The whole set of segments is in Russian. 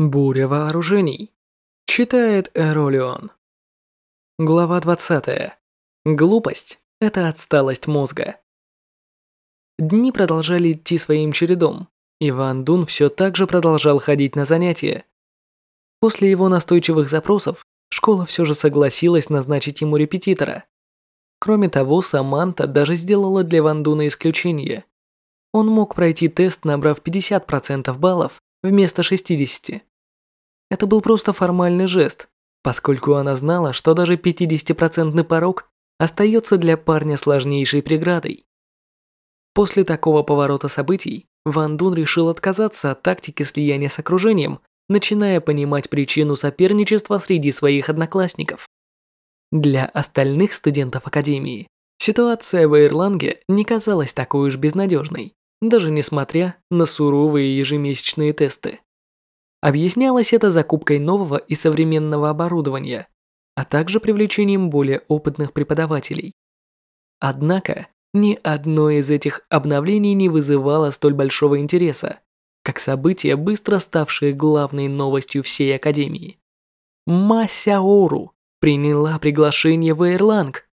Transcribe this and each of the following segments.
Буря вооружений. Читает Эролион. Глава 20. Глупость – это отсталость мозга. Дни продолжали идти своим чередом, и Ван Дун все так же продолжал ходить на занятия. После его настойчивых запросов, школа все же согласилась назначить ему репетитора. Кроме того, Саманта даже сделала для Ван Дуна исключение. Он мог пройти тест, набрав 50% баллов, вместо 60. Это был просто формальный жест, поскольку она знала, что даже 50% порог остается для парня сложнейшей преградой. После такого поворота событий, Ван Дун решил отказаться от тактики слияния с окружением, начиная понимать причину соперничества среди своих одноклассников. Для остальных студентов Академии ситуация в Эйрланге не казалась такой уж безнадежной даже несмотря на суровые ежемесячные тесты. Объяснялось это закупкой нового и современного оборудования, а также привлечением более опытных преподавателей. Однако, ни одно из этих обновлений не вызывало столь большого интереса, как событие, быстро ставшее главной новостью всей Академии. Ма Сяору приняла приглашение в Эйрланг.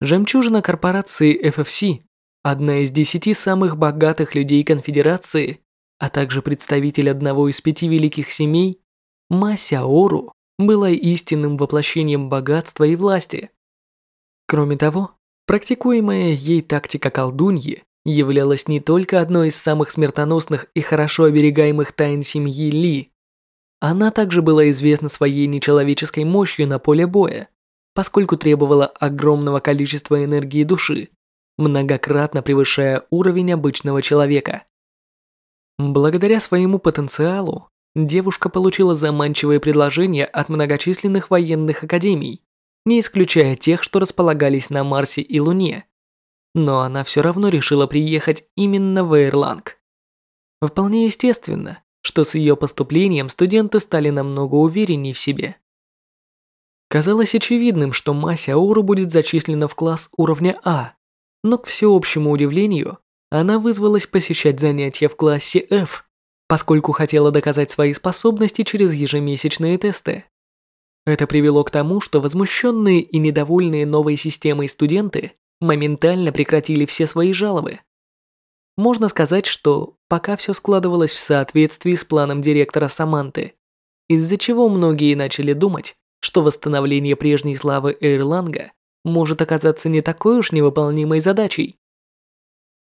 Жемчужина корпорации FFC одна из десяти самых богатых людей конфедерации, а также представитель одного из пяти великих семей, Масяору была истинным воплощением богатства и власти. Кроме того, практикуемая ей тактика колдуньи являлась не только одной из самых смертоносных и хорошо оберегаемых тайн семьи Ли, она также была известна своей нечеловеческой мощью на поле боя, поскольку требовала огромного количества энергии души многократно превышая уровень обычного человека. Благодаря своему потенциалу, девушка получила заманчивые предложения от многочисленных военных академий, не исключая тех, что располагались на Марсе и Луне. Но она все равно решила приехать именно в Эйрланг. Вполне естественно, что с ее поступлением студенты стали намного увереннее в себе. Казалось очевидным, что Мася Ауру будет зачислена в класс уровня А, но к всеобщему удивлению, она вызвалась посещать занятия в классе F, поскольку хотела доказать свои способности через ежемесячные тесты. Это привело к тому, что возмущенные и недовольные новой системой студенты моментально прекратили все свои жалобы. Можно сказать, что пока все складывалось в соответствии с планом директора Саманты, из-за чего многие начали думать, что восстановление прежней славы Эйрланга может оказаться не такой уж невыполнимой задачей.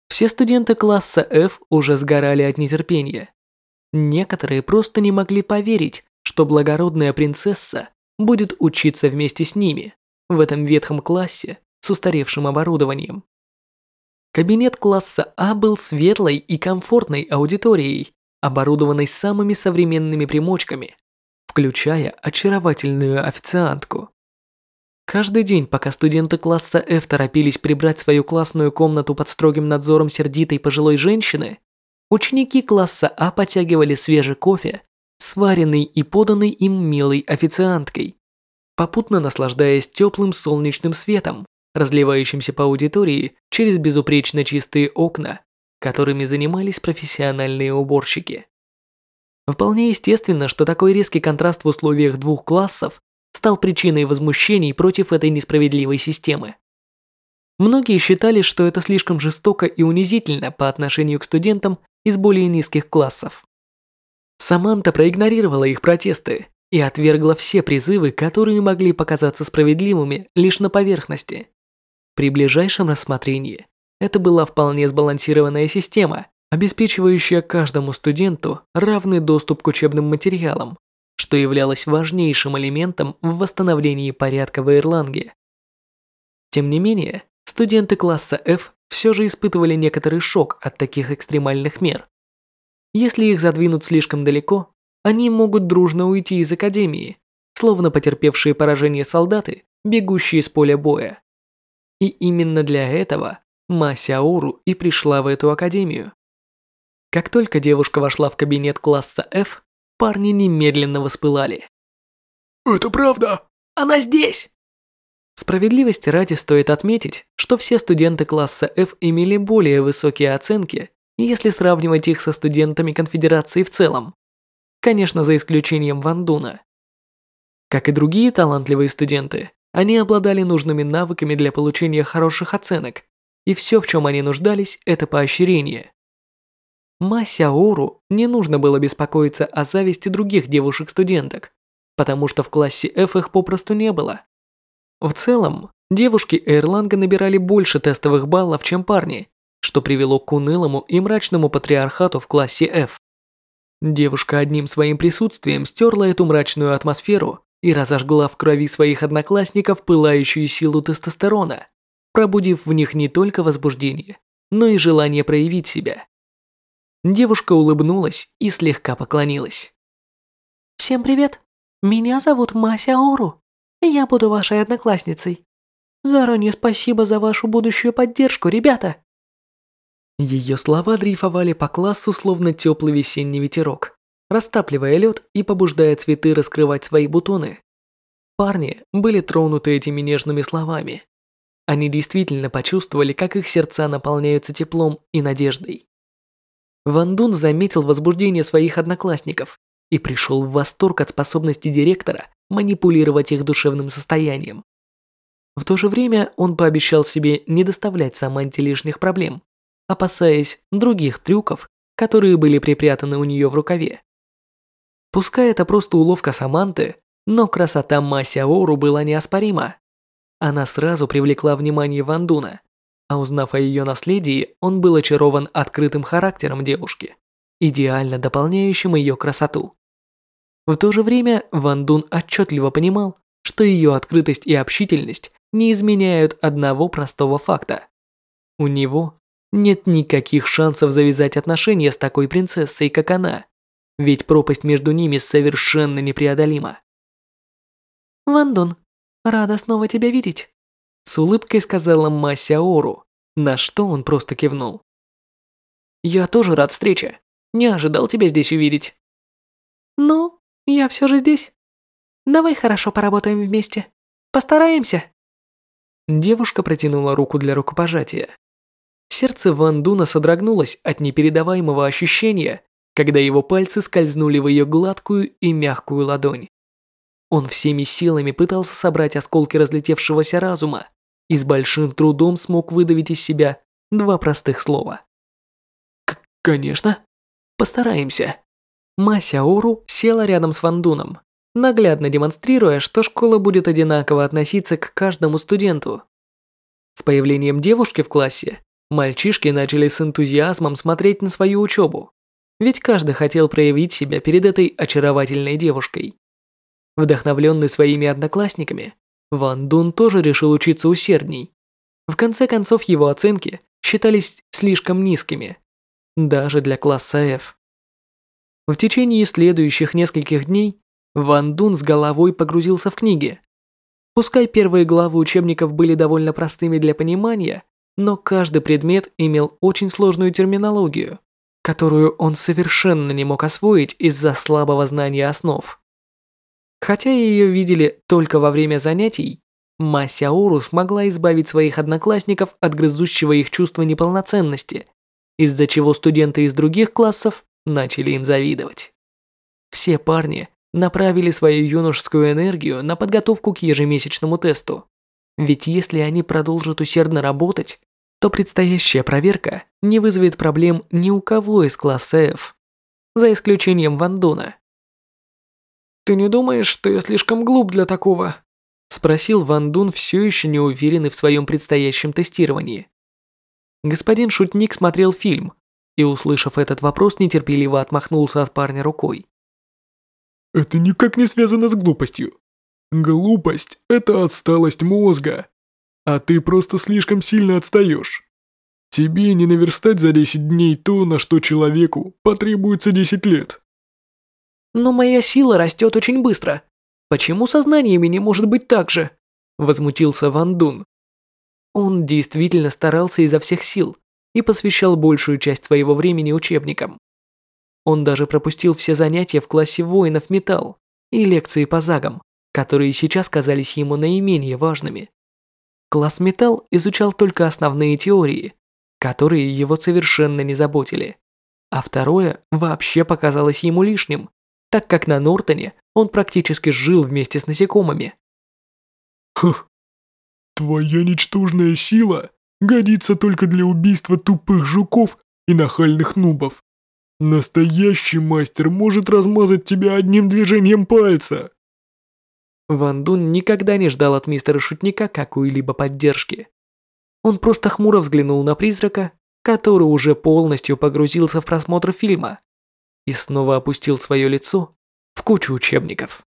Все студенты класса F уже сгорали от нетерпения. Некоторые просто не могли поверить, что благородная принцесса будет учиться вместе с ними в этом ветхом классе с устаревшим оборудованием. Кабинет класса А был светлой и комфортной аудиторией, оборудованной самыми современными примочками, включая очаровательную официантку. Каждый день, пока студенты класса F торопились прибрать свою классную комнату под строгим надзором сердитой пожилой женщины, ученики класса А потягивали свежий кофе, сваренный и поданный им милой официанткой, попутно наслаждаясь теплым солнечным светом, разливающимся по аудитории через безупречно чистые окна, которыми занимались профессиональные уборщики. Вполне естественно, что такой резкий контраст в условиях двух классов стал причиной возмущений против этой несправедливой системы. Многие считали, что это слишком жестоко и унизительно по отношению к студентам из более низких классов. Саманта проигнорировала их протесты и отвергла все призывы, которые могли показаться справедливыми лишь на поверхности. При ближайшем рассмотрении это была вполне сбалансированная система, обеспечивающая каждому студенту равный доступ к учебным материалам, что являлось важнейшим элементом в восстановлении порядка в Ирландии. Тем не менее, студенты класса F все же испытывали некоторый шок от таких экстремальных мер. Если их задвинут слишком далеко, они могут дружно уйти из академии, словно потерпевшие поражение солдаты, бегущие с поля боя. И именно для этого Ма Сяору и пришла в эту академию. Как только девушка вошла в кабинет класса F, парни немедленно воспылали. «Это правда! Она здесь!» Справедливости ради стоит отметить, что все студенты класса F имели более высокие оценки, если сравнивать их со студентами конфедерации в целом. конечно, за исключением Вандуна. Как и другие талантливые студенты, они обладали нужными навыками для получения хороших оценок, и все, в чем они нуждались, это поощрение. Ма Сяору не нужно было беспокоиться о зависти других девушек-студенток, потому что в классе F их попросту не было. В целом, девушки Эрланга набирали больше тестовых баллов, чем парни, что привело к унылому и мрачному патриархату в классе F. Девушка одним своим присутствием стерла эту мрачную атмосферу и разожгла в крови своих одноклассников пылающую силу тестостерона, пробудив в них не только возбуждение, но и желание проявить себя. Девушка улыбнулась и слегка поклонилась. «Всем привет. Меня зовут Мася Ору. Я буду вашей одноклассницей. Заранее спасибо за вашу будущую поддержку, ребята!» Ее слова дрейфовали по классу, словно теплый весенний ветерок, растапливая лед и побуждая цветы раскрывать свои бутоны. Парни были тронуты этими нежными словами. Они действительно почувствовали, как их сердца наполняются теплом и надеждой. Ван Дун заметил возбуждение своих одноклассников и пришел в восторг от способности директора манипулировать их душевным состоянием. В то же время он пообещал себе не доставлять Саманте лишних проблем опасаясь других трюков, которые были припрятаны у нее в рукаве. Пускай это просто уловка Саманты, но красота Мася Ору была неоспорима. Она сразу привлекла внимание Вандуна, а узнав о ее наследии, он был очарован открытым характером девушки, идеально дополняющим ее красоту. В то же время Ван Дун отчетливо понимал, что ее открытость и общительность не изменяют одного простого факта. У него нет никаких шансов завязать отношения с такой принцессой, как она, ведь пропасть между ними совершенно непреодолима. «Вандун, рада снова тебя видеть», с улыбкой сказала Мася Ору, на что он просто кивнул. «Я тоже рад встрече. Не ожидал тебя здесь увидеть». «Ну, я все же здесь. Давай хорошо поработаем вместе. Постараемся». Девушка протянула руку для рукопожатия. Сердце Ван Дуна содрогнулось от непередаваемого ощущения, когда его пальцы скользнули в ее гладкую и мягкую ладонь. Он всеми силами пытался собрать осколки разлетевшегося разума и с большим трудом смог выдавить из себя два простых слова. «Конечно. Постараемся». Мася Ору села рядом с Ван Дуном, наглядно демонстрируя, что школа будет одинаково относиться к каждому студенту. С появлением девушки в классе Мальчишки начали с энтузиазмом смотреть на свою учебу, ведь каждый хотел проявить себя перед этой очаровательной девушкой. Вдохновленный своими одноклассниками, Ван Дун тоже решил учиться усердней. В конце концов, его оценки считались слишком низкими, даже для класса F. В течение следующих нескольких дней Ван Дун с головой погрузился в книги. Пускай первые главы учебников были довольно простыми для понимания, но каждый предмет имел очень сложную терминологию, которую он совершенно не мог освоить из-за слабого знания основ. Хотя ее видели только во время занятий, Масяору смогла избавить своих одноклассников от грызущего их чувства неполноценности, из-за чего студенты из других классов начали им завидовать. Все парни направили свою юношескую энергию на подготовку к ежемесячному тесту. Ведь если они продолжат усердно работать, то предстоящая проверка не вызовет проблем ни у кого из класса F, за исключением Вандуна. «Ты не думаешь, что я слишком глуп для такого?» спросил Ван Дун, все еще не уверенный в своем предстоящем тестировании. Господин Шутник смотрел фильм и, услышав этот вопрос, нетерпеливо отмахнулся от парня рукой. «Это никак не связано с глупостью. Глупость – это отсталость мозга а ты просто слишком сильно отстаешь. Тебе не наверстать за 10 дней то, на что человеку потребуется 10 лет. Но моя сила растет очень быстро. Почему со знаниями не может быть так же? Возмутился Ван Дун. Он действительно старался изо всех сил и посвящал большую часть своего времени учебникам. Он даже пропустил все занятия в классе воинов металл и лекции по загам, которые сейчас казались ему наименее важными. Класс Металл изучал только основные теории, которые его совершенно не заботили. А второе вообще показалось ему лишним, так как на Нортоне он практически жил вместе с насекомыми. Хм. Твоя ничтожная сила годится только для убийства тупых жуков и нахальных нубов. Настоящий мастер может размазать тебя одним движением пальца. Ван Дун никогда не ждал от мистера Шутника какой-либо поддержки. Он просто хмуро взглянул на призрака, который уже полностью погрузился в просмотр фильма, и снова опустил свое лицо в кучу учебников.